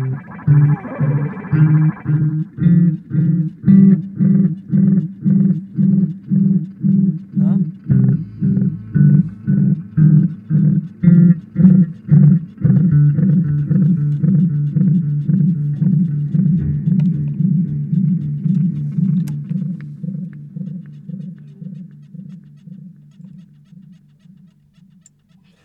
Mm-hmm.